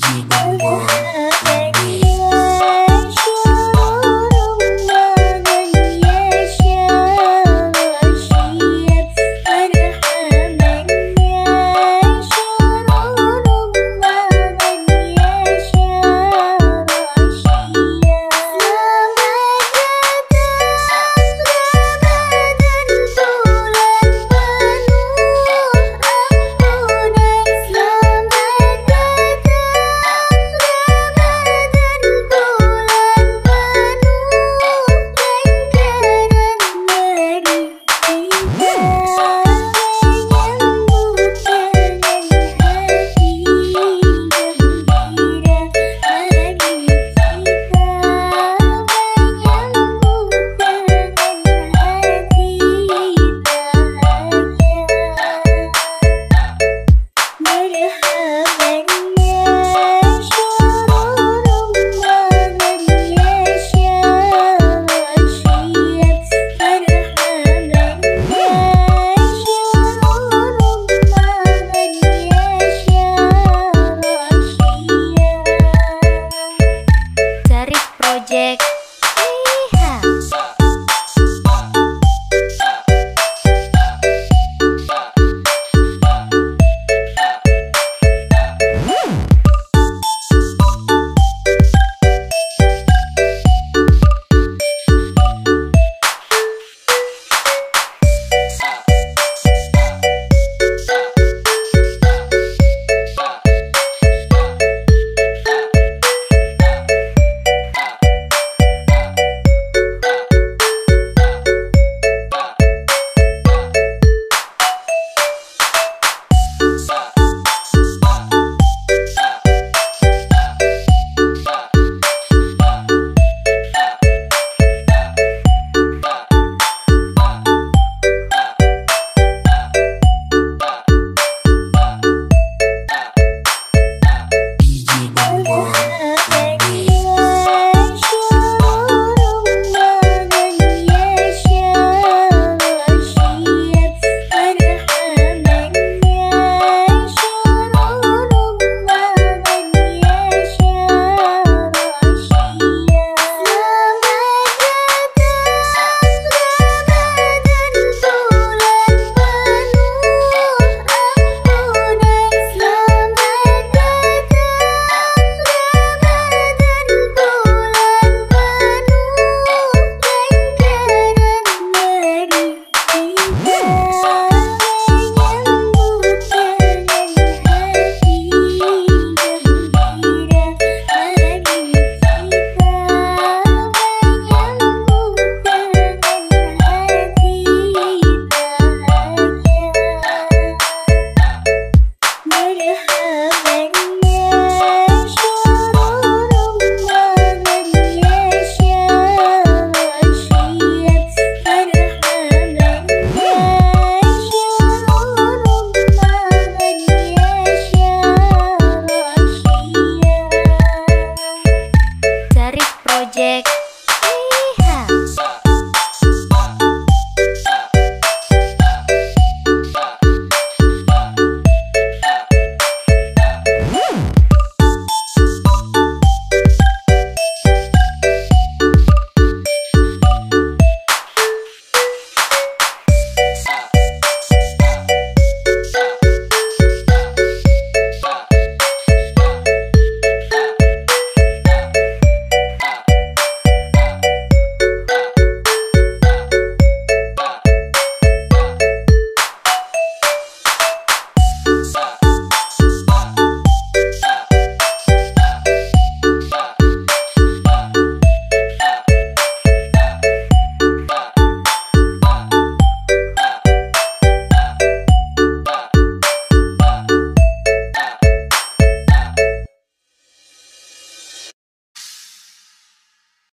记得我。magic.